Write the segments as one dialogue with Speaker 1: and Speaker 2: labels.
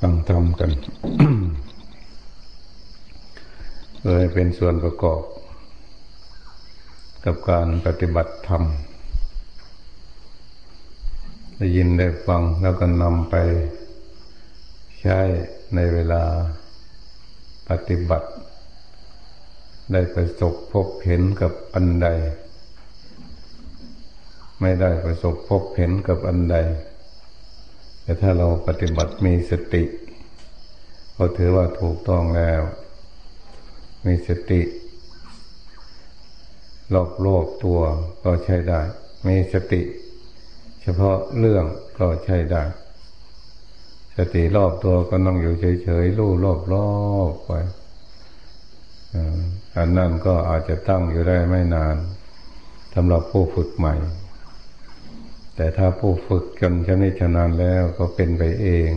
Speaker 1: ฟังทำกันเลยเป็นส่วนประกอบ กับการปฏิบัติธรรม ได้ยินได้ฟังแล้วก็นำไปใช้ในเวลาปฏิบัติ ได้ประสบพบเห็นกับอันใด ไม่ได้ประสบพบเห็นกับอันใด แต่ถ้าเราปฏิบัติมีสติ ก็ถือว่าถูกต้องแล้ว มีสติรอบโลกตัวก็ใช้ได้ มีสติ เฉพาะเรื่องก็ใช้ได้ สติรอบตัวก็ต้องอยู่เฉยๆรู้รอบๆไปอันนั้นก็อาจจะตั้งอยู่ได้ไม่นานสำหรับผู้ฝึกใหม่ แต่ถ้าผู้ฝึกจนชำนิชำนาญแล้วก็เป็นไปเอง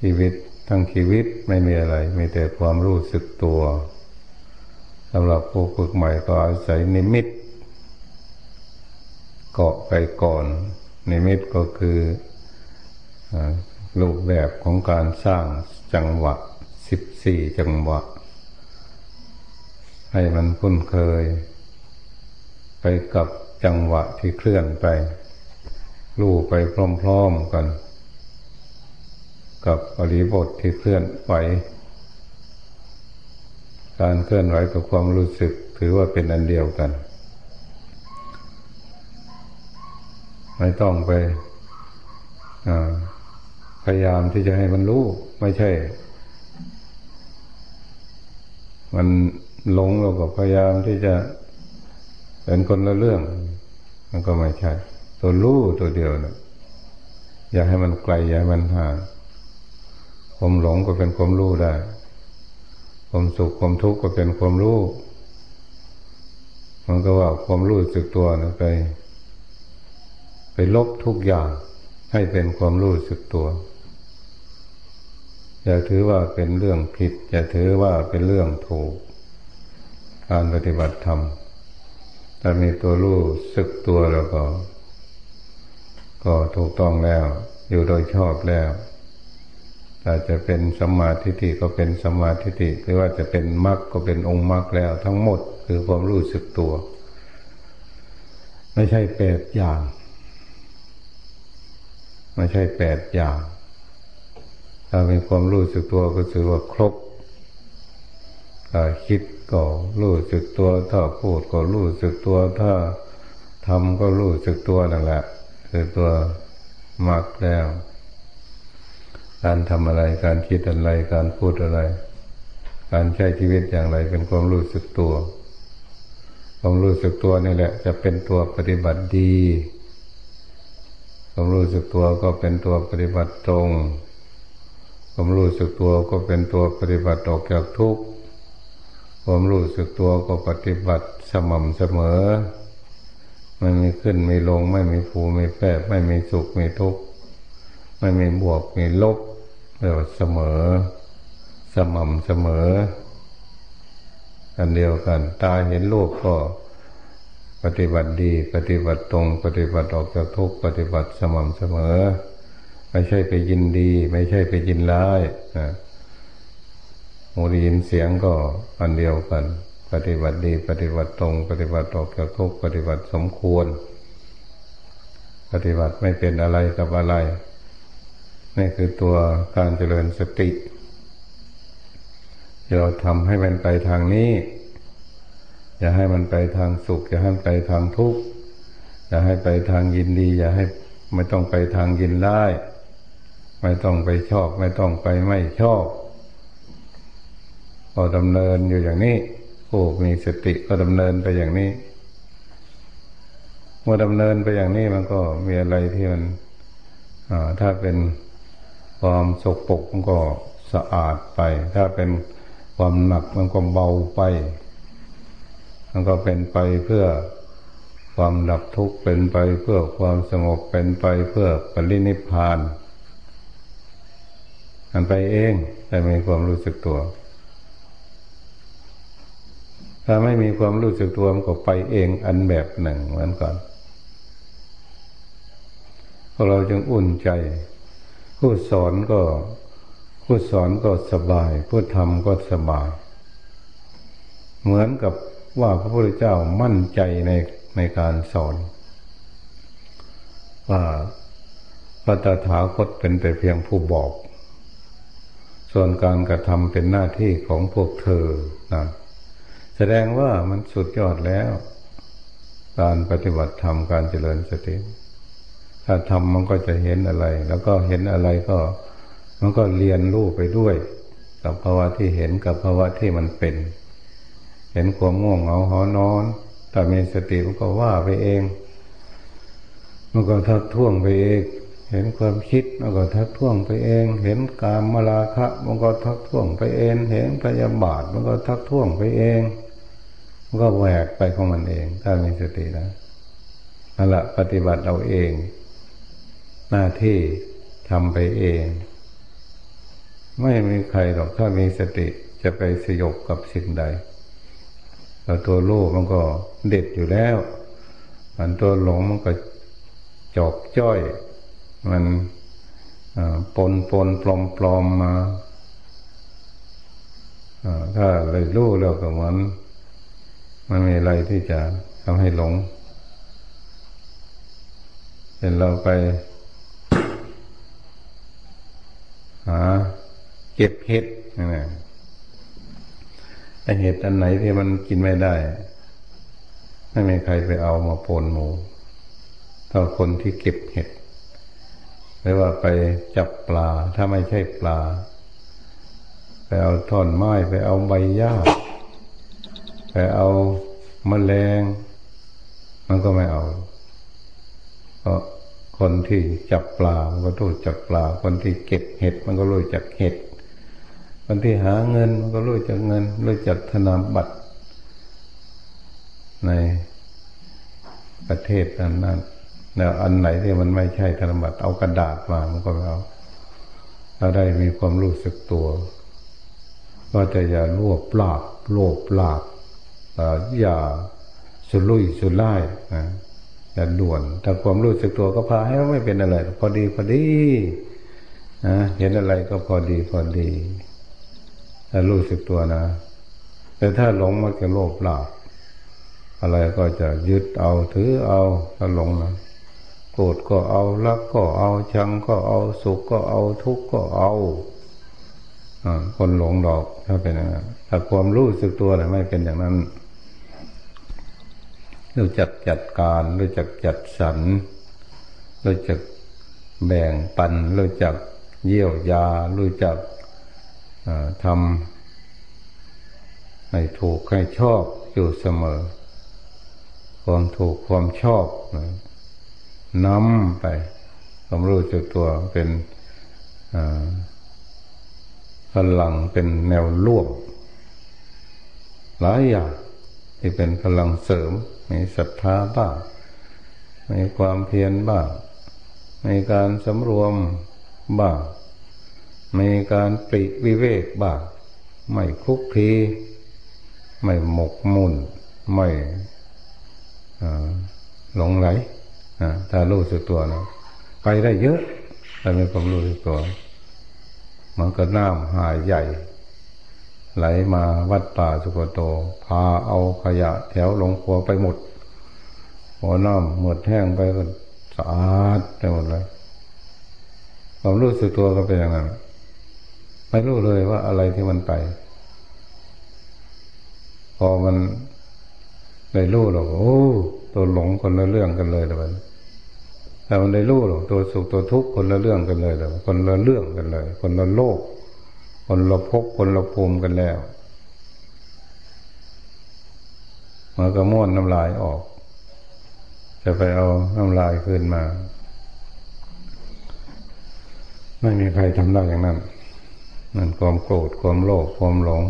Speaker 1: ชีวิตทั้งชีวิตไม่มีอะไร มีแต่ความรู้สึกตัวสำหรับผู้ฝึกใหม่ก็อาศัยนิมิต เกาะไปก่อน นิมิตก็คือรูปแบบของการสร้างจังหวะสิบสี่จังหวะ ให้มันคุ้นเคย ไปกับ จังหวะที่เคลื่อนไป รู้ไปพร้อมๆกัน กับบริบทที่เคลื่อนไหวการเคลื่อนไหวกับความรู้สึกถือว่าเป็นอันเดียวกัน ไม่ต้องไปพยายามที่จะให้มันรู้ ไม่ใช่ มันหลงเราก็พยายามที่จะเป็นคนละเรื่อง มันก็ไม่ใช่ ตัวรู้ตัวเดียวนะอย่าให้มันไกลอย่าให้มันห่างความหลงก็เป็นความรู้ได้ ความสุขความทุกข์ก็เป็นความรู้ มันก็ว่าความรู้สึกตัวนะไป ไปลบทุกอย่างให้เป็นความรู้สึกตัวอย่าถือว่าเป็นเรื่องผิดอย่าถือว่าเป็นเรื่องถูก การปฏิบัติธรรม ถ้ามีตัวรู้สึกตัวแล้วก็ ก็ถูกต้องแล้ว อยู่โดยชอบแล้วถ้าจจะเป็นสมาธิิก็เป็นสมาธิิหรือว่าจะเป็นมรรคก็เป็นองค์มรรคแล้ว ทั้งหมดคือความรู้สึกตัว ไม่ใช่แปดอย่าง ไม่ใช่แปดอย่าง ถ้ามีความรู้สึกตัวก็ถือว่าครบคิด ก็รู้สึกตัวถ้าพูดก็รู้สึกตัวถ้าทำก็รู้สึกตัวนั่นแหละคือตัวมักแล้ว การทำอะไรการคิดอะไรการพูดอะไร การใช้ชีวิตอย่างไรเป็นความรู้สึกตัวความรู้สึกตัวนี่แหละ จะเป็นตัวปฏิบัติดีความรู้สึกตัวก็เป็นตัวปฏิบัติตรงความรู้สึกตัวก็เป็นตัวปฏิบัติออกจากทุกข์ ความรู้สึกตัวก็ปฏิบัติสม่ำเสมอ ไม่มีขึ้นไม่ลง ไม่มีผูไม่แฝบไม่มีสุขไม่ทุกข์ไม่มีบวกมีลบเรียกว่าเสมอ สม่ำเสมอ อันเดียวกัน ตาเห็นโลกก็ปฏิบัติดี ปฏิบัติตรง ปฏิบัติออกจากทุกข์ปฏิบัติสม่ำเสมอ ไม่ใช่ไปยินดี ไม่ใช่ไปยินร้ายนะ หูได้ยินเสียงก็อันเดียวกัน ปฏิบัติดี ปฏิบัติตรง ปฏิบัติออกจากทุกปฏิบัติสมควร ปฏิบัติไม่เป็นอะไรกับอะไรนี่คือตัวการเจริญสติ เราทำให้มันไปทางนี้ อย่าให้มันไปทางสุข อย่าให้มันไปทางทุกข์ อย่าให้ไปทางยินดี อย่าให้ไม่ต้องไปทางยินร้ไม่ต้องไปชอบ ไม่ต้องไปไม่ชอบ พอดำเนินอยู่อย่างนี้ผู้มีสติก็ดำเนินไปอย่างนี้ เมื่อดำเนินไปอย่างนี้มันก็มีอะไรที่มันถ้าเป็นความสกปรกมันก็สะอาดไป ถ้าเป็นความหนักมันก็เบาไป มันก็เป็นไปเพื่อความดับทุกข์เป็นไปเพื่อความสงบเป็นไปเพื่อปรินิพพานมันไปเองแต่มีความรู้สึกตัว ถ้าไม่มีความรู้สึกตัวมันก็ไปเองอันแบบหนึ่งเหมือนกันพอเราจึงอุ่นใจ ผู้สอนก็ผู้สอนก็สบาย ผู้ทำก็สบาย เหมือนกับว่าพระพุทธเจ้ามั่นใจในในการสอน ว่าพระตถาคตเป็นแต่เพียงผู้บอก ส่วนการกระทำเป็นหน้าที่ของพวกเธอนะ แสดงว่ามันสุดยอดแล้ว การปฏิบัติธรรมการเจริญสติถ้าทำมันก็จะเห็นอะไร แล้วก็เห็นอะไรก็ มันก็เรียนรู้ไปด้วย กับภาวะที่เห็นกับภาวะที่มันเป็น เห็นความง่วงเหงาหอนอนถ้ามีสติมันก็ว่าไปเอง มันก็ทักท้วงไปเอง เห็นความคิดมันก็ทักท้วงไปเอง เห็นกามมาลาคะมันก็ทักท้วงไปเอง เห็นพยาบาทมันก็ทักท้วงไปเอง มันก็แหวกไปของมันเอง ถ้ามีสตินะนั่นแหละปฏิบัติเอาเอง หน้าที่ทำไปเอง ไม่มีใครหรอกถ้ามีสติจะไปสยบกับสิ่งใดแล้วตัวโลกมันก็เด็ดอยู่แล้วมันตัวหลงมันก็จอบจ้อย มันปนปนปลอมปลอมมาถ้าเลยรู้แล้วก็เหมือน มันมีอะไรที่จะทำให้หลงเห็นเราไป หา เก็บเห็ดนะไอเห็ดอันไหนที่มันกินไม่ได้ ไม่มีใครไปเอามาปนหมูถ้าคนที่เก็บเห็ดหรือว่าไปจับปลาถ้าไม่ใช่ปลา ไปเอาท่อนไม้ไปเอาใบหญ้า ไปเอามแมลง มันก็ไม่เอา เพราะคนที่จับปลา มันก็รู้จักปลา คนที่เก็บเห็ด มันก็รู้จักเห็ด คนที่หาเงิน มันก็รู้จักเงิน รู้จักธนบัตร ในประเทศนั้นนั้นแล้วอันไหนที่มันไม่ใช่ธนบัตรเอากระดาษมา มันก็เอาถ้าได้มีความรู้สึกตัว ก็จะอย่ารวบลาบโลภลาบ อย่าสุรุ่ยสุร่ายนะอย่าด่วนถ้าความรู้สึกตัวก็พาให้ไม่เป็นอะไร พอดีพอดีนะเห็นอะไรก็พอดีพอดีถ้ารู้สึกตัวนะ แต่ถ้าหลงมันจะโลภลาบอะไรก็จะยึดเอาถือเอาถ้าหลงนะโกรธก็เอารักก็เอาชังก็เอาสุขก็เอาทุกข์ก็เอาคนหลงดอกถ้าเป็นอย่างนั้นถ้าความรู้สึกตัวนะไม่เป็นอย่างนั้น รู้จักจัดการ รู้จักจัดสรรรู้จักแบ่งปัน รู้จักเยี่ยวยา รู้จักทำให้ถูกให้ชอบอยู่เสมอ ความถูกความชอบน้ำไปความรู้จักตัวเป็นพลังเป็นแนวร่วมหลายอย่างที่เป็นพลังเสริม มีศรัทธาบ้างมีความเพียรบ้างมีการสำรวมบ้างมีการปริวิเวกบ้างไม่คุกคีไม่หมกมุ่น ไม่หลงไหลถ้ารู้สึกตัวนะไปได้เยอะถ้ามีความรู้สึกตัวมันก็น้ำหายใหญ่ ไหลมาวัดป่าสุกโต พาเอาขยะแถวหลงครัวไปหมดหัวน้ำหมดแห้งไปก็สะอาดไปหมดเลยความรู้สึกตัวก็เป็นอย่างนั้นไม่รู้เลยว่าอะไรที่มันไป พอมันได้รู้หรอกโอ้ตัวหลงคนละเรื่องกันเลยแต่แต่มันได้รู้หรอกตัวสุขตัวทุกข์คนละเรื่องกันเลยแต่คนละเรื่องกันเลย คนละโลก คนเราพบคนเราภูมิกันแล้วมันก็ม้วนน้ำลายออก จะไปเอาน้ำลายคืนมา ไม่มีใครทำได้อย่างนั้นนั่นความโกรธความโลภความหลง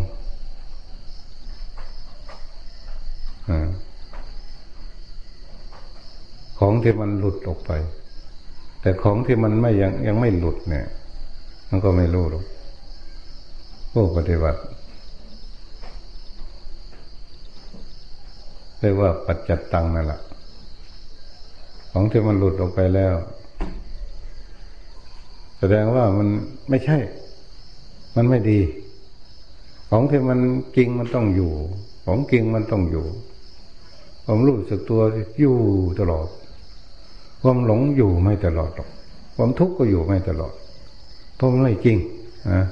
Speaker 1: ของที่มันหลุดออกไป แต่ของที่มันไม่ยังยังไม่หลุดเนี่ย มันก็ไม่รู้หรอก ผู้ปฏิบัติเรียกว่าปัจจัตตังนั่นแหละของที่มันหลุดออกไปแล้ว แสดงว่ามันไม่ใช่ มันไม่ดี ของที่มันจริงมันต้องอยู่ ของจริงมันต้องอยู่ความรู้สึกตัวอยู่ตลอด ความหลงอยู่ไม่ตลอดหรอก ความทุกข์ก็อยู่ไม่ตลอดเพราะมันไม่จริงนะ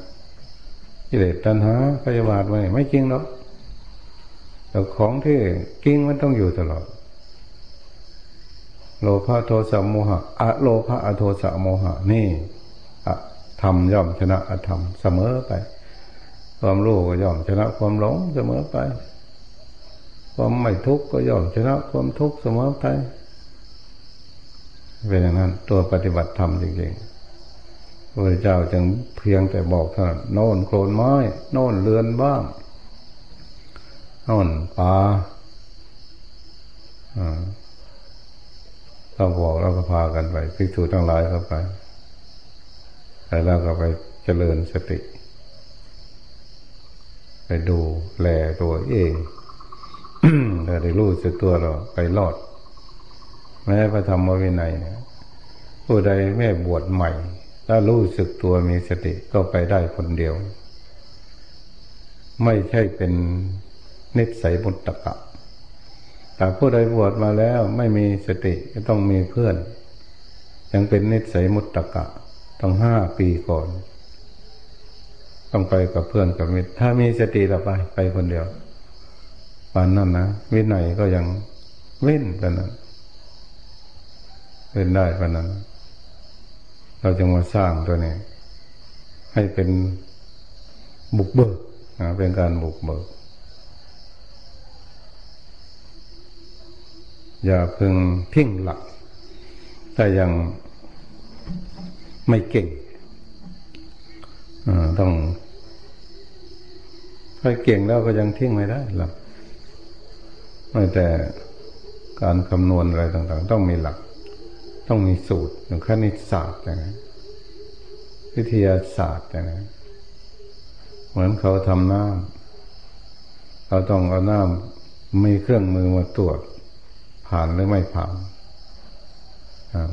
Speaker 1: กิเลสตัณหาพยาบาทไว้ไม่จริงหรอกแต่ของที่จริงมันต้องอยู่ตลอด โลภะโทสะโมหะอะโลภะอโทสะโมหะ นี่อะธรรมย่อมชนะอธรรมเสมอไป ความรู้ก็ย่อมชนะความหลงเสมอไป ความไม่ทุกข์ก็ย่อมชนะความทุกข์เสมอไปเป็นอย่างนั้นตัวปฏิบัติธรรมจริงๆ พระเจ้าจึงเพียงแต่บอกท่านโน่นโคลนไม้โน่นเรือนบ้างโน่นป่าเราบอกเราก็พากันไปพิจูทั้งหลายเข้าไปแล้วเราก็ไปเจริญสติ ไปดูแลตัวเองเราได้รู้สึกตัวเราไปรอด แม้พระธรรมวินัยเนี่ยผู้ใดแม่บวชใหม่ ถ้ารู้สึกตัวมีสติก็ไปได้คนเดียว ไม่ใช่เป็นนิสัยมุตตะแต่ผู้ใดบวชมาแล้วไม่มีสติก็ต้องมีเพื่อน ยังเป็นนิสัยมุตตะต้องห้าปีก่อน ต้องไปกับเพื่อนกับมิตร ถ้ามีสติเราไปไปคนเดียวปานนั้นนะวินัยก็ยังเว้นกันนั้นเป็นได้ปานนั้น เราจะมาสร้างตัวนี้ ให้เป็นบุกเบิกนะเป็นการบุกเบิก อย่าเพิ่งทิ้งหลัก แต่ยังไม่เก่งต้องถ้าเก่งแล้วก็ยังทิ้งไม่ได้หลักไม่แต่การคำนวณอะไรต่าง ๆ ต้องมีหลัก ต้องมีสูตรอย่างคณิตศาสตร์อย่างนี้วิทยาศาสตร์อย่างนี้เหมือนเขาทำน้ำเขาต้องเอาน้ำมีเครื่องมือมาตรวจผ่านหรือไม่ผ่าน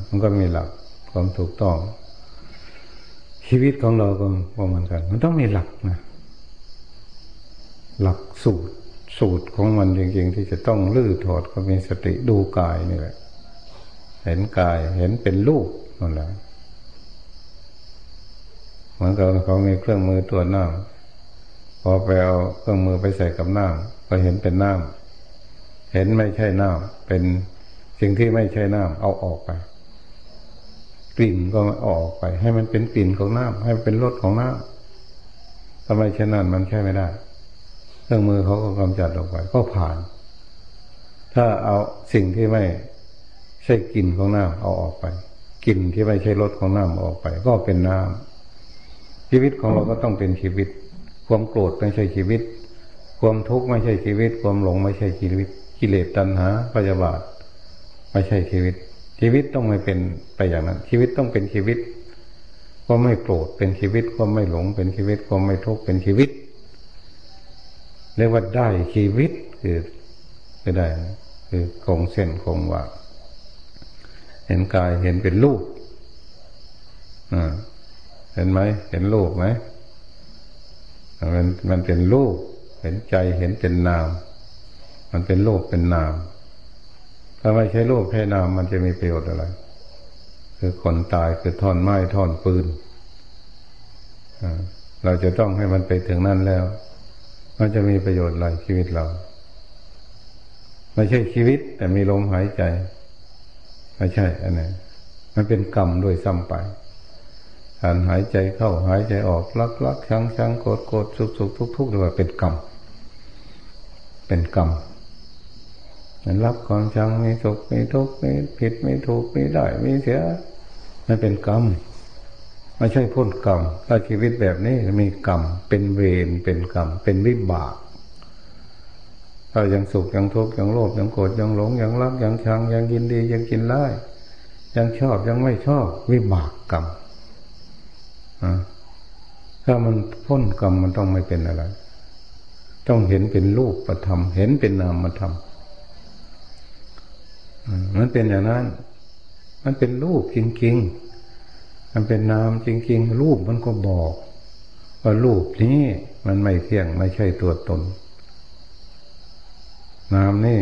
Speaker 1: มันก็มีหลักความถูกต้อง ชีวิตของเราก็เหมือนกัน มันต้องมีหลักนะหลักสูตรสูตรของมันจริงๆ ที่จะต้องลื้อถอดก็มีสติดูกายนี่แหละ เห็นกายเห็นเป็นรูปนั่นแหละเหมือนกับเขามีเครื่องมือตัวน้ำพอไปเอาเครื่องมือไปใส่กับน้ำก็เห็นเป็นน้ำเห็นไม่ใช่น้ำเป็นสิ่งที่ไม่ใช่น้ำเอาออกไป กลิ่นก็ออกไป ให้มันเป็นกลิ่นของน้ำให้มันเป็นรสของน้ำทำไมเช่นนั้นมันใช่ไม่ได้ เครื่องมือเขาก็กำจัดออกไป ก็ผ่าน ถ้าเอาสิ่งที่ไม่ ใช่กลิ่นของน้ำเอาออกไปกลิ่นที่ไม่ใช่รสของน้ำออกไป ก็เป็นน้ำชีวิตของเราก็ต้องเป็นชีวิต ความโกรธไม่ใช่ชีวิต ความทุกข์ไม่ใช่ชีวิต ความหลงไม่ใช่ชีวิต กิเลสตัณหาพยาบาทไม่ใช่ชีวิต ชีวิตต้องไม่เป็นไปอย่างนั้น ชีวิตต้องเป็นชีวิตความไม่โกรธเป็นชีวิตความไม่หลงเป็นชีวิตความไม่ทุกข์เป็นชีวิตเรียกว่าได้ชีวิตคือคือได้ คือคงเส้นคงว่า เห็นกายเห็นเป็นรูปเห็นไหมเห็นรูปไหมมันมันเป็นรูป เห็นใจเห็นเป็นนาม มันเป็นรูปเป็นนาม ถ้าไม่ใช่รูปใช่นามมันจะมีประโยชน์อะไร คือคนตายคือท่อนไม้ท่อนปืนเราจะต้องให้มันไปถึงนั่นแล้วมันจะมีประโยชน์อะไรชีวิตเรา ไม่ใช่ชีวิตแต่มีลมหายใจ ไม่ใช่ อันนี้มันเป็นกรรมด้วยซ้ำไปการหายใจเข้าหายใจออกลักลักชังชังโกรธโกรธสุขสุขทุกทุกเรียกว่าเป็นกรรมเป็นกรรมมันรับความชังมีสุขมีทุกข์มีผิดมีถูกมีได้มีเสียมันเป็นกรรมไม่ใช่พ้นกรรมถ้าชีวิตแบบนี้มีกรรมเป็นเวรเป็นกรรมเป็นวิบาก ถ้ายังสุขยังทุกข์ยังโลภยังโกรธยังหลงยังรักยังชังยังยินดียังกินไล่ยังชอบยังไม่ชอบ วิบากกรรมถ้ามันพ้นกรรมมันต้องไม่เป็นอะไร ต้องเห็นเป็นรูปประธรรมเห็นเป็นนามธรรมมันเป็นอย่างนั้น มันเป็นรูปจริงๆ มันเป็นนามจริง ๆ รูปมันก็บอก ว่ารูปนี้มันไม่เที่ยงไม่ใช่ตัวตน นามนี่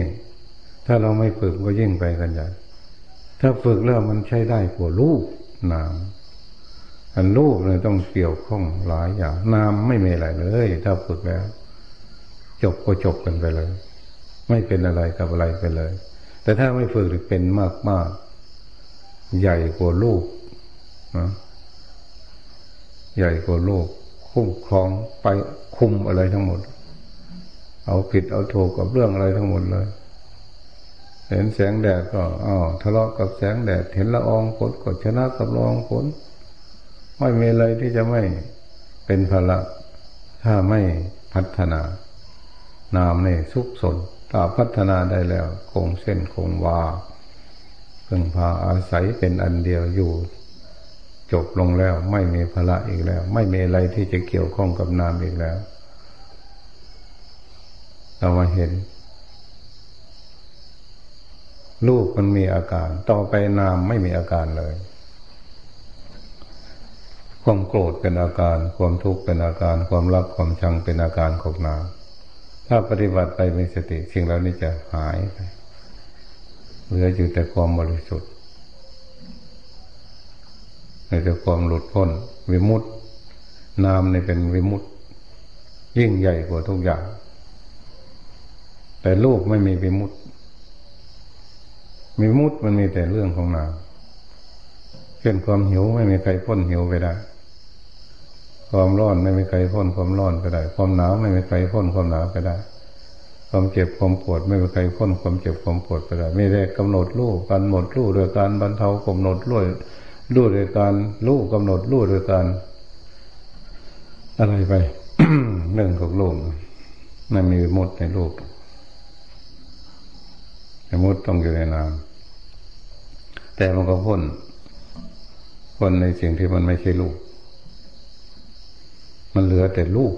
Speaker 1: ถ้าเราไม่ฝึกก็ยิ่งไปกันใหญ่ถ้าฝึกแล้วมันใช้ได้กว่ารูปนามอันรูปเลยต้องเกี่ยวข้องหลายอย่างนามไม่มีอะไรเลย ถ้าฝึกแล้ว จบก็จบกันไปเลย ไม่เป็นอะไรกับอะไรไปเลย แต่ถ้าไม่ฝึกเป็นมากมากใหญ่กว่ารูปนะใหญ่กว่าโลกคุ้มครองไปคุมอะไรทั้งหมด เอาผิดเอาถูกกับเรื่องอะไรทั้งหมดเลย เห็นแสงแดดก็อ้าวทะเลาะกับแสงแดด เห็นละอองฝนก็ชนะกับละอองฝนไม่มีอะไรที่จะไม่เป็นภาระถ้าไม่พัฒนา นามในสุขสนถ้าพัฒนาได้แล้ว คงเส้นคงวาเพิ่งพาอาศัยเป็นอันเดียวอยู่ จบลงแล้วไม่มีภาระอีกแล้ว ไม่มีอะไรที่จะเกี่ยวข้องกับนามอีกแล้ว เรามาเห็น รูปมันมีอาการ ต่อไปนามไม่มีอาการเลย ความโกรธเป็นอาการ ความทุกข์เป็นอาการ ความรักความชังเป็นอาการของนามถ้าปฏิบัติไปมีสติสิ่งเหล่านี้จะหายไปเหลืออยู่แต่ความบริสุทธิ์ในแต่ความหลุดพ้น วิมุตตินามในเป็นวิมุตติยิ่งใหญ่กว่าทุกอย่าง แต่รูปไม่มีวิมุตติมีมุตมันมีแต่เรื่องของนามเช่นความหิวไม่มีใครพ้นหิวไปได้ ความร้อนไม่มีใครพ้นความร้อนไปได้ ความหนาวไม่มีใครพ้นความหนาวไปได้ ความเจ็บความปวดไม่มีใครพ้นความเจ็บความปวดไปได้ไม่ได้กำหนดรู้การหมดรู้โดยการบรรเทากำหนดรู้รู้โดยการรู้กำหนดรู้โดยการ อะไรไปเรื่องของโลกมันมีมดในโลก สมดต้องอยู่ในน้ำแต่มันก็พ้นพ้นในสิ่งที่มันไม่ใช่ลูก มันเหลือแต่ลูก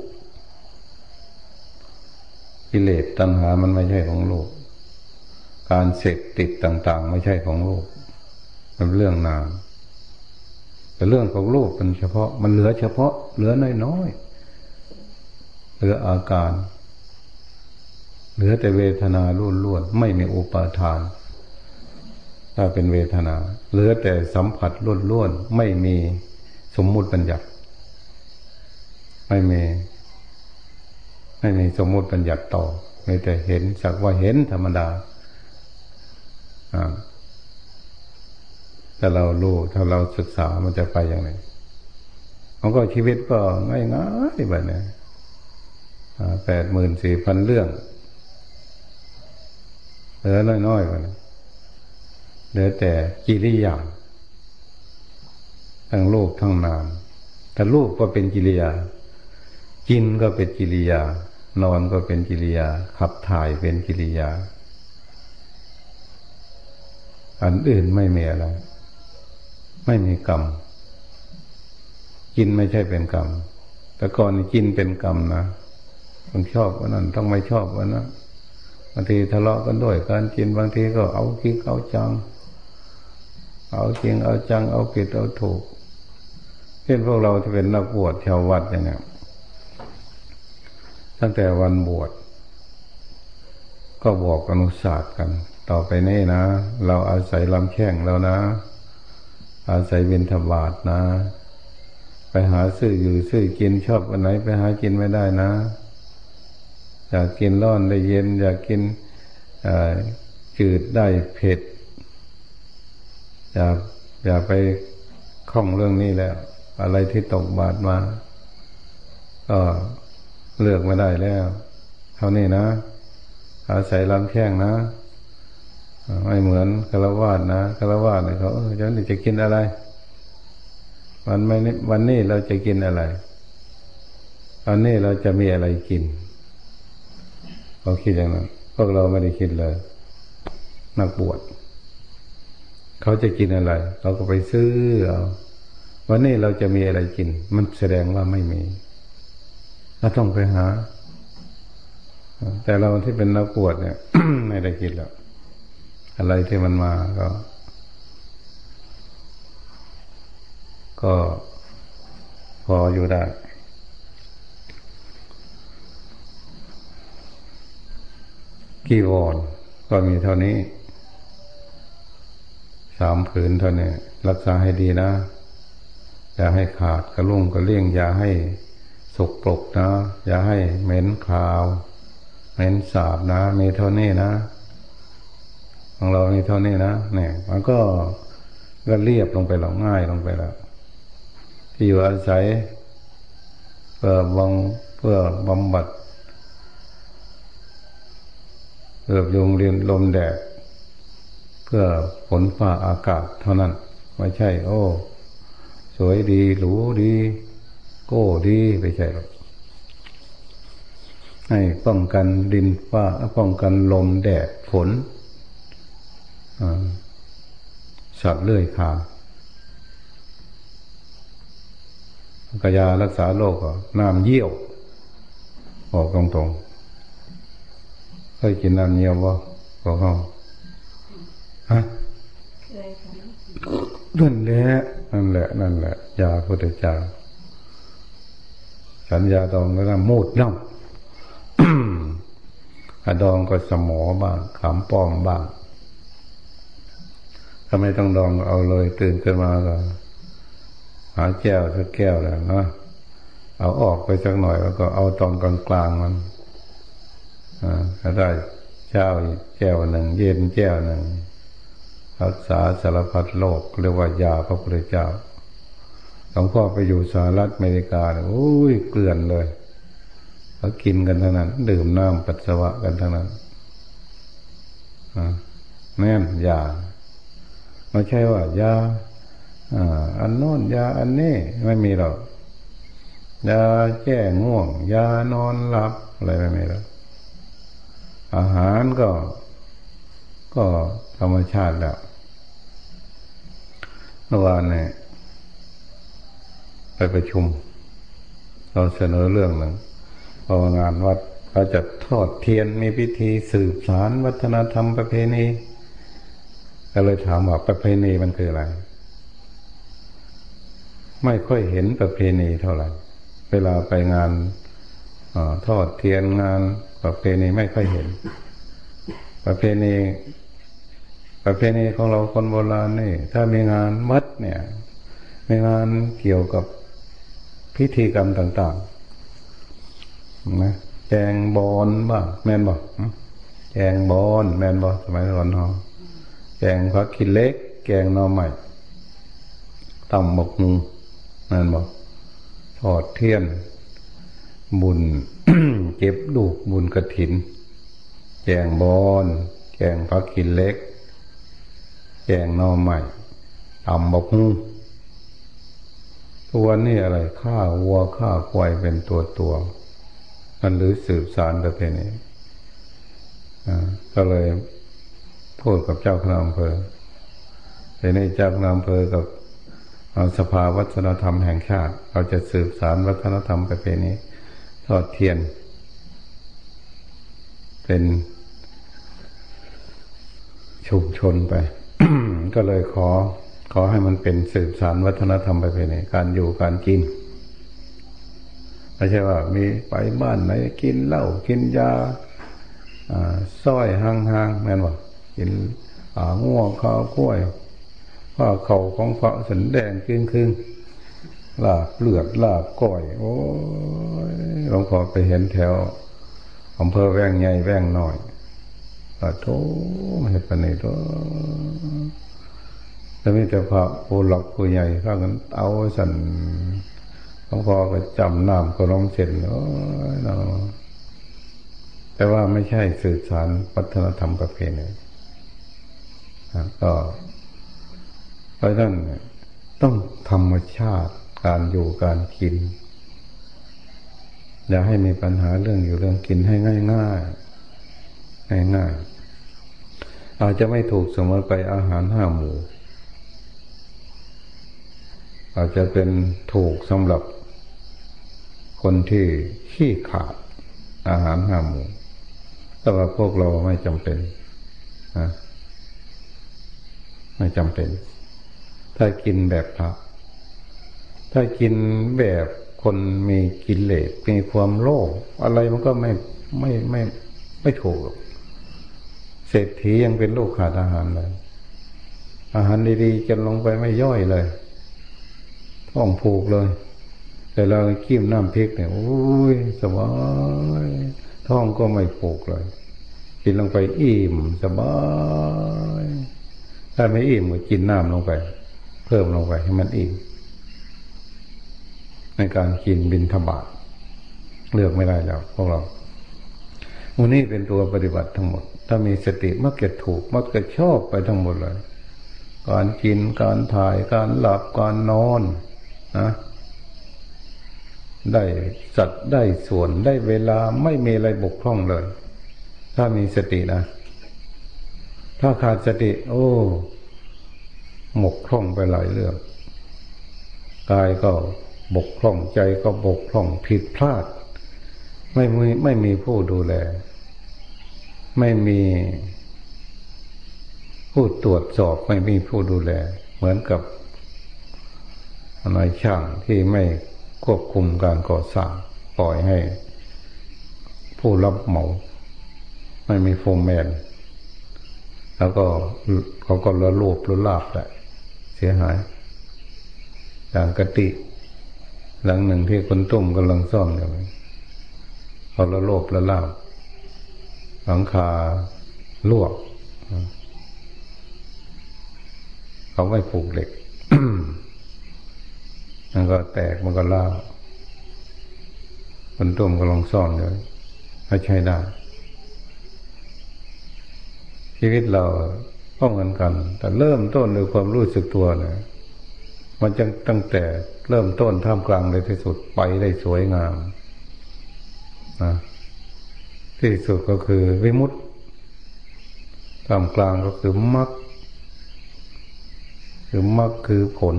Speaker 1: กิเลสตัณหามันไม่ใช่ของโลก การเสพติดต่างๆ ไม่ใช่ของโลกเป็นเรื่องนามแต่เรื่องของโลกเป็นเฉพาะ มันเหลือเฉพาะ เหลือน้อยๆ เหลืออาการ เหลือแต่เวทนาล้วนๆไม่มีอุปาทาน ถ้าเป็นเวทนา เหลือแต่สัมผัสล้วนๆไม่มีสมมุติบัญญัติไม่มีไม่มีสมมุติบัญญัติต่อมีแต่เห็นสักว่าเห็นธรรมดาถ้าเรารู้ถ้าเราศึกษามันจะไปอย่างไรมันก็ชีวิตก็ง่ายง่ายแบบนี้แปดหมื่นสี่พันเรื่อง เหลือน้อยๆวันเหลือแต่กิริยาทั้งโลกทั้งนามแต่ลูกก็เป็นกิริยา กินก็เป็นกิริยา นอนก็เป็นกิริยา ขับถ่ายเป็นกิริยา อันอื่นไม่มีอะไร ไม่มีกรรม กินไม่ใช่เป็นกรรม แต่ก่อนกินเป็นกรรมนะต้องชอบวันนั้น ต้องไม่ชอบวันนั้นางทีทะเลาะกันด้วยการกินบางทีก็เอาคิกเอาจัง เอาจริงเอาจังเอาผิดเอาถูกเช่นพวกเราที่เป็นนักบวชชาววัดอย่างเนี้ยตั้งแต่วันบวชก็บอกอนุสาสกัน ต่อไปนี่นะ เราอาศัยลำแข้งแล้วนะ อาศัยเวนทบาทนะ ไปหาซื้ออยู่ซื้อกินชอบอันไหนไปหากินไม่ได้นะ อยากกินร้อนได้เย็น อยากกินจืดได้เผ็ด อย่าอย่าไปคล้องเรื่องนี้แล้ว อะไรที่ตกบาทมา ก็เลือกไม่ได้แล้ว เท่านี้นะอาศัยลำแข้งนะไม่เหมือนคารวาสนะคารวาสเนี่ยเขาเออจะนี่จะกินอะไร วันไม่วันนี้เราจะกินอะไรตอนนี้เราจะมีอะไรกิน เขาคิดอย่างนั้นพวกเราไม่ได้คิดเลย นักบวชเขาจะกินอะไร เราก็ไปซื้อเอาวันนี้เราจะมีอะไรกิน มันแสดงว่าไม่มีเราต้องไปหา แต่เราที่เป็นนักบวชเนี่ย ไม่ได้คิดแล้วอะไรที่มันมาก็ ก็พออยู่ได้ กี่วอนก็มีเท่านี้ สามผืนเท่านี้รักษาให้ดีนะ อย่าให้ขาดกระลุ่งกระเลี่ยง อย่าให้สกปรกนะ อย่าให้เหม็นขาว เหม็นสาบนะ มีเท่านี้นะของเรามีเท่านี้นะเนี่ยมันก็ก็เรียบลงไปแล้วง่ายลงไปแล้ว ที่อยู่อาศัยเพื่อบังเพื่อบำบัด เพื่อยุงเรียนลมแดดเพื่อฝนฟ้าอากาศเท่านั้น ไม่ใช่ โอ้ สวยดีหรูดี โก้ดีไม่ใช่หรอกให้ป้องกันดินฟ้าป้องกันลมแดดฝนสัตว์เลื่อยคากยารักษาโรคก็น้ำเยี่ยวบอกตรงๆ เคยกินน้ำเยี่ยวบ่บอกเขาฮะนั่นแหละนั่นแหละ นั่นแหละ ยาพุทธเจ้าสัญญาดองก็น้ำมูดน้ำอะดองก็สมอบ้างขามป้อมบ้างถ้าไม่ต้องดองเอาเลย ตื่นขึ้นมาก็หาแก้วสักแก้วแล้วนะเอาออกไปสักหน่อยแล้วก็เอาตอนกลางกลางมัน อ่าได้เช้าแก้วหนึ่งเย็นแก้วหนึ่งรักษาสารพัดโรคเรียกว่ายาพระพุทธเจ้าหลวงพ่อไปอยู่สหรัฐอเมริกาโอ้ยเกลื่อนเลยเขากินกันทั้งนั้น ดื่มน้ำปัสสาวะกันทั้งนั้นแน่นยาไม่ใช่ว่ายาอันโน้นยาอันนี้ไม่มีหรอกยาแก้ง่วง ยานอนหลับอะไรไม่มีหรอก อาหารก็ ก็ธรรมชาติแล้วเมื่อวานเนี่ยไปประชุม เราเสนอเรื่องหนึ่งพองานวัดเราจะทอดเทียนมีพิธีสืบสารวัฒนธรรมประเพณีก็เลยถามว่าประเพณีมันคืออะไร ไม่ค่อยเห็นประเพณีเท่าไหร่ เวลาไปงานอทอดเทียนงาน ประเพณีไม่ค่อยเห็น ประเพณี ประเพณีของเราคนโบราณนี่ ถ้ามีงานวัดเนี่ยมีงานเกี่ยวกับพิธีกรรมต่างๆนะแจงบอนบ้างแมนบอกแจงบอนแมนบอกสมัยก่อนเนาะแกงผักขี้เล็ก แกงนอใหม่ต่ำหมกนูนั่นบอกทอดเทียน บุญ เก็บลูกบุญกระถินแกงบอนแกงผักขี้เล็กแกงนอใหม่ตำหมกนูตัวนี้อะไรข้าวัวข้าควายเป็นตัวตัวมันหรือสืบสารประเพณีก็เลยพูดกับเจ้าคณะอำเภอในเจ้าคณะอำเภอกับสภาวัฒนธรรมแห่งชาติ เราจะสืบสารวัฒนธรรมประเพณีทอดเทียน เป็นชุมชนไป ก็เลยขอ ขอให้มันเป็นสืบสารวัฒนธรรมไปเพณีการอยู่การกินไม่ใช่ว่า มีไปบ้านไหนกินเหล้ากินยาสร้อยห่างๆแม่นบอกกินง่วงข้าวกล้วยผ้าเข่าของพระสันแดงครึ่งครึ่งลาบเลือดลาบก้อย โอ้ยหลวงพ่อไปเห็นแถว อำเภอแวงใหญ่แวงน้อยปะโถเห็นปนนี่ตัวแล้วมีแต่พระผู้หลักผู้ใหญ่ข้ากันเอาสันหลวงพ่อก็จำน้ำก็ร้องเสร็จโอ้ยเนาะแต่ว่าไม่ใช่สื่อสารวัฒนธรรมประเพณีก็เพราะนั้นต้องธรรมชาติการอยู่การกิน อย่าให้มีปัญหาเรื่องอยู่เรื่องกินให้ง่ายง่ายง่ายง่ายอาจจะไม่ถูกเสมอไปอาหารห้าหมู่ อาจจะเป็นถูกสำหรับคนที่ขี้ขาดอาหารห้าหมู่ แต่ว่าพวกเราไม่จำเป็นนะไม่จำเป็น ถ้ากินแบบพระถ้ากินแบบ คนมีกิเลสมีความโลภอะไรมันก็ไม่ไม่ไม่ไม่ถูกเศรษฐียังเป็นลูกขาดอาหารเลย อาหารดีๆจะลงไปไม่ย่อยเลยท้องผูกเลย แต่เรากิ้มน้ำพริกเนี่ยโอ้ยสบายท้องก็ไม่ผูกเลย กินลงไปอิ่มสบายถ้าไม่อิ่มก็กินน้ำลงไป เพิ่มลงไปให้มันอิ่ม ในการกินบินทบาทเลือกไม่ได้แล้วพวกเราวันนี้เป็นตัวปฏิบัติทั้งหมด ถ้ามีสติมักจะถูกมักจะชอบไปทั้งหมดเลย การกินการถ่ายการหลับการนอนนะได้สัตว์ได้ส่วนได้เวลาไม่มีอะไรบกพร่องเลย ถ้ามีสตินะ ถ้าขาดสติ โอ้หมกคล่องไปหลายเรื่องกายก็ บกพร่องใจก็บกพร่องผิดพลาด ไม่มีไม่มีผู้ดูแล ไม่มีผู้ตรวจสอบไม่มีผู้ดูแล เหมือนกับนายช่างที่ไม่ควบคุมการก่อสร้างปล่อยให้ ผู้รับเหมาไม่มีโฟมแมน แล้วก็เขาก็ละโลบละลาบแหละเสียหายอย่างกติ หลังหนึ่งที่คนต้มกำลังซ่อมอยู่เขาละโลบละลาบหลังคาลวกเขาไม่ผูกเหล็กมันก็แตกมันก็ล่าคนต้มก็ลองซ่อนเลยให้ใช้ได้ ชีวิตเราก็เหมือนกัน แต่เริ่มต้นด้วยความรู้สึกตัวเนี่ยมันจะตั้งแต่ เริ่มต้นท่ามกลางเลยที่สุดไปได้สวยงามนะที่สุดก็คือวิมุตติท่ามกลางก็คือมรรคคือมรรคคือผล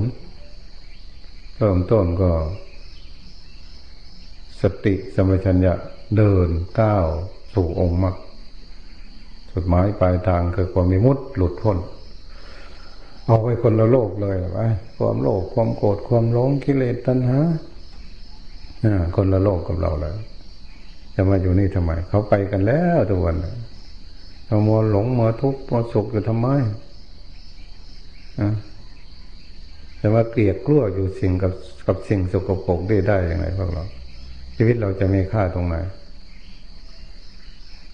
Speaker 1: เริ่มต้นก็ สติสมัชัญญะเดินก้าวสู่องค์มรรคสุดหมายปลายทางคือความมีมุดหลุดพ้น เอาไปคนละโลกเลยไปความโลภความโกรธความหลงกิเลสตัณหาคนละโลกกับเราแล้วจะมาอยู่นี่ทำไม เขาไปกันแล้วทุกวันเรามัวหลงมัวทุกข์มัวสุขอยู่ทำไมแต่ว่าเกลียดกลัวอยู่สิ่งกับกับสิ่งสกปรกได้ได้อย่างไรพวกเรา ชีวิตเราจะมีค่าตรงไหน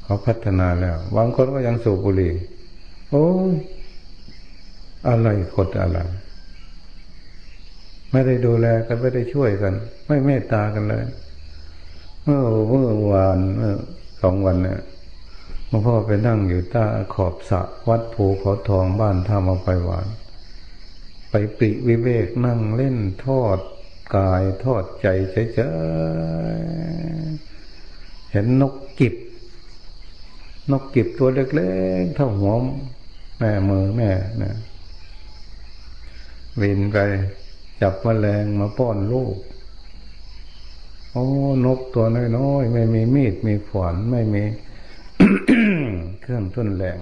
Speaker 1: เขาพัฒนาแล้วบางคนก็ยังสูบบุหรี่โอ้ อะไรคนอะไร ไม่ได้ดูแลกันไม่ได้ช่วยกัน ไม่เมตตากันเลย เมื่อเมื่อวานเมื่อสองวันเนี่ยหลวงพ่อไปนั่งอยู่ใต้ขอบสระวัดภูเขาทองบ้านท่ามาไปหวาน ไปปิวิเวกนั่งเล่นทอดกายทอดใจเฉยๆเห็นนกกิบ นกกิบตัวเล็กๆเท่าหัวแม่มือแม่นะ วินไปจับมแมลงมาป้อนลูก โอ้ นกตัวน้อยๆ ไม่มีมีด มีขวานไม่มี เครื่องทุนแรง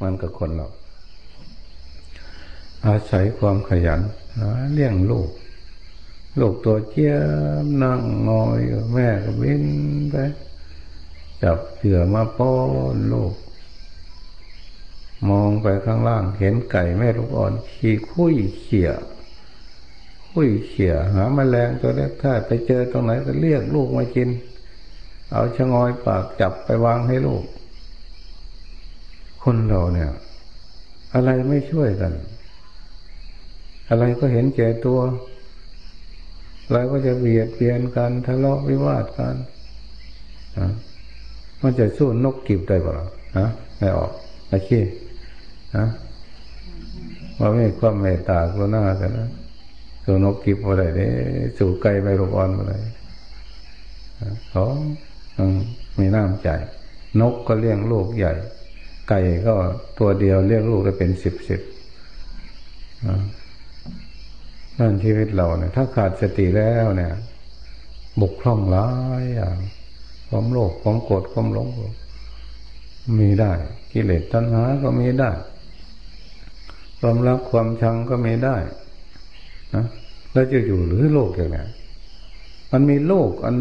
Speaker 1: มันกับคนเรา อาศัยความขยันเลี้ยงลูก ลูกตัวเจี๊ยบนั่งงอยแม่ก็วินไป จับเสือมาป้อนลูก มองไปข้างล่างเห็นไก่แม่ลูกอ่อนขี่คุยเขี่ยคุยเขี่ยหาแมลงตัวเล็กถ้าไปเจอตรงไหนก็เรียกลูกมากิน เอาชะงอยปากจับไปวางให้ลูก คนเราเนี่ย อะไรไม่ช่วยกัน อะไรก็เห็นแก่ตัวอะไรก็จะเบียดเบียนกันทะเลาะวิวาทกันมันจะสู้นกกิบได้เปล่าฮะไม่ออกไอ้ขี้ ฮะว่าไม่ความเมตตากรุณากันนะสู้นกกิบอะไรเนี่ยสู้ไก่ไม่รบอ่อนอะไรเขามีน้ำใจ นกก็เลี้ยงลูกใหญ่ ไก่ก็ตัวเดียวเลี้ยงลูกได้เป็นสิบสิบนั่นชีวิตเราเนี่ย ถ้าขาดสติแล้วเนี่ยบุกคล่องร้ายอย่างความโลภความโกรธความหลง มีได้ กิเลสตัณหาก็มีได้ ความรักความชังก็ไมีได้นะเราจะอยู่หรือโลกอย่างนี้มันมีโลกอัน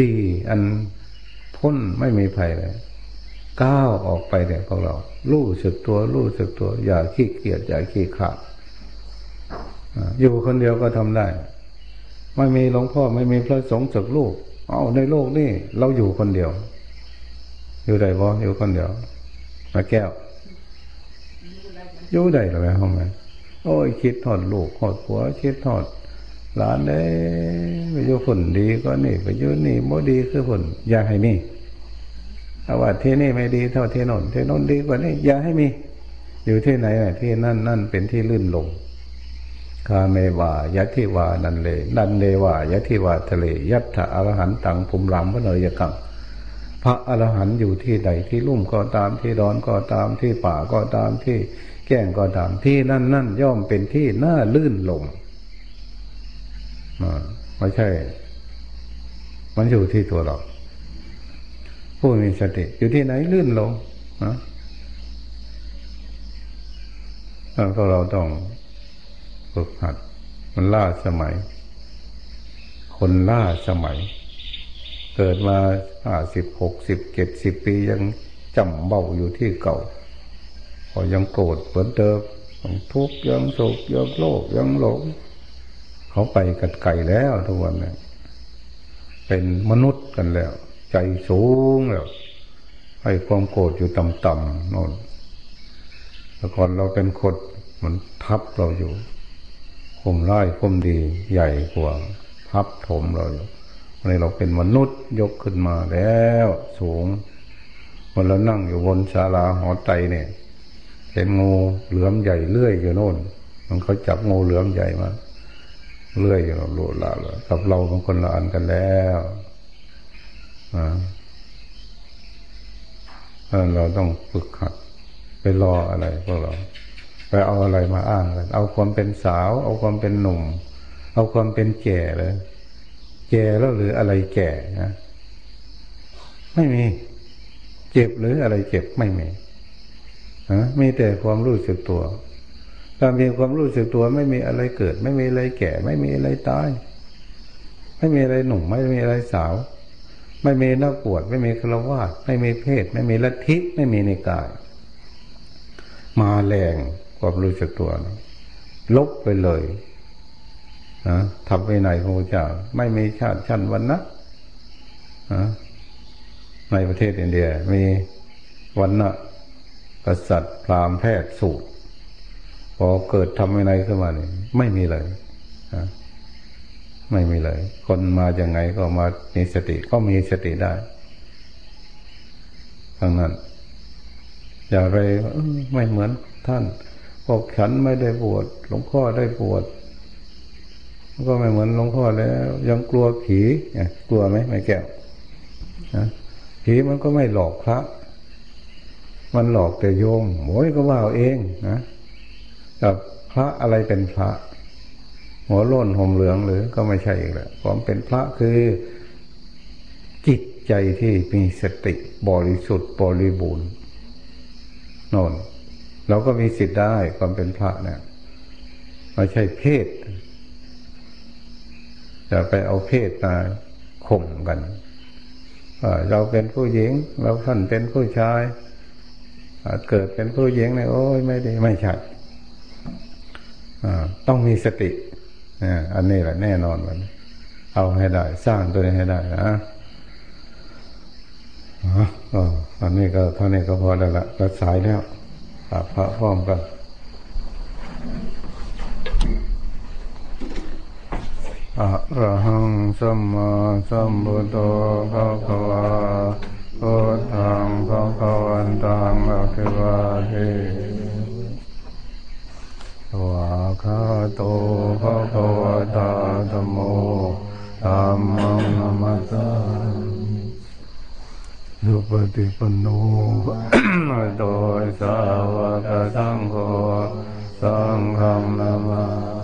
Speaker 1: ดีอันพ้นไม่มีภัยเลยก้าวออกไปเนี่ยพวกเรารู้สึกตัวรู้สึกตัว อย่าขี้เกียจอย่าขี้ขาดอยู่คนเดียวก็ทำได้ ไม่มีหลวงพ่อไม่มีพระสงฆ์สึกลูกเอาในโลกนี่เราอยู่คนเดียว อยู่ใดบ่อยู่คนเดียวมาแก้ว อยู่ใดหรือห้องไหนโอ้ยคิดทอดลูกทอดผัว คิดทอดหลานเด้ไปอยู่ฝนดีก็นี่ไปอยู่นี่บ่ดีคือฝนอยากให้มีเอาว่าที่นี่ไม่ดีเท่าที่นนที่นนดีกว่านี้อย่าให้มี อยู่ที่ไหนที่นั่นนั่นเป็นที่ลื่นลงคาเมวายะทิวานันเลนันเลวายะทิวาทะเล ยัตถะอรหันตังภูมิลามพระเนยกังพระอรหันต์อยู่ที่ใดที่ลุ่มก็ตามที่ดอนก็ตามที่ป่าก็ตามที่ แก้งก็ตามที่นั่นนั่นย่อมเป็นที่น่าลื่นลงไม่ใช่ มันอยู่ที่ตัวเราผู้มีสติอยู่ที่ไหนลื่นลงนะแล้วก็เราต้องฝึกหัด มันล่าสมัย คนล่าสมัย เกิดมาห้าสิบหกสิบเจ็ดสิบปียังจำเบาอยู่ที่เก่า พอยังโกรธเหมือนเดิมยังทุกข์ยังโศกยังโลภยังหลง เขาไปกัดไก่แล้วทุกวันนี้เป็นมนุษย์กันแล้ว ใจสูงแล้วให้ความโกรธอยู่ต่ำๆโน่นแต่ก่อนเราเป็นคนเหมันทับเราอยู่ข่มร้ายข่มดีใหญ่กว่าทับถมเราอยู่วันนี้เราเป็นมนุษย์ยกขึ้นมาแล้ว สูงวันเรานั่งอยู่บนศาลาหอไตเนี่ย เห็นงูเหลือมใหญ่เลื่อยอยู่โน่น มันเขาจับงูเหลือมใหญ่มาเลื่อยอยู่โลดลาเลยกับเราบางคนละอันกันแล้วอ่าเราต้องฝึกหัดไปรออะไรพวกเราไปเอาอะไรมาอ้างกันเอาความเป็นสาว เอาความเป็นหนุ่ม เอาความเป็นแก่เลย แก่แล้วหรืออะไรแก่นะไม่มี เจ็บหรืออะไรเจ็บไม่มี ฮะมีแต่ความรู้สึกตัว ถ้ามีความรู้สึกตัวไม่มีอะไรเกิด ไม่มีอะไรแก่ ไม่มีอะไรตาย ไม่มีอะไรหนุ่ม ไม่มีอะไรสาว ไม่มีนักปวด ไม่มีครวาสไม่มีเพศ ไม่มีลัทธิไม่มีในกาย มาแรงความรู้สึกตัวนะลบไปเลยนะทำไปไหนพระเจ้าไม่มีชาติชั้นวันนะนะในประเทศอินเดียมีวันนะ กษัตริย์พราหมณ์แพทย์สูตร พอเกิดทำอะไรขึ้นมาเนี่ยไม่มีเลยไม่มีเลย คนมาอย่างไงก็มามีสติก็มีสติได้ทั้งนั้น อย่าไปไม่เหมือนท่านพวกฉันไม่ได้บวชหลวงพ่อได้บวชก็ไม่เหมือนหลวงพ่อแล้ว ยังกลัวผีกลัวไหมไม่แก้วผีมันก็ไม่หลอกพระ มันหลอกแต่โยมโอ้ยก็ว่าเอาเองนะกับพระอะไรเป็นพระ หัวโล้นห่มเหลืองหรือก็ไม่ใช่อีกแล้วความเป็นพระคือ จิตใจที่มีสติบริสุทธิ์บริบูรณ์นนเราก็มีสิทธิ์ได้ความเป็นพระเนี่ยไม่ใช่เพศจะไปเอาเพศมาข่มกันเราเป็นผู้หญิงเราท่านเป็นผู้ชาย เกิดเป็นผู้หญิงเนี่ยโอ้ยไม่ดีไม่ใช่ต้องมีสติอันนี้แหละแน่นอนมันเอาให้ได้ สร้างตัวนี้ให้ได้นะอ๋ออันนี้ก็เท่านี้ก็พอแล้วละรัดสายแล้วพระพร้อมกันอะระหังสัมมาสัมพุทโธภะคะวา พุทธังภะคะวันตังอะคิวาเทวะคาโตภะคะวะตาธโมธัมมังนมัสสาสุปฏิปันโนโดยสาวกสังโฆสังฆนามา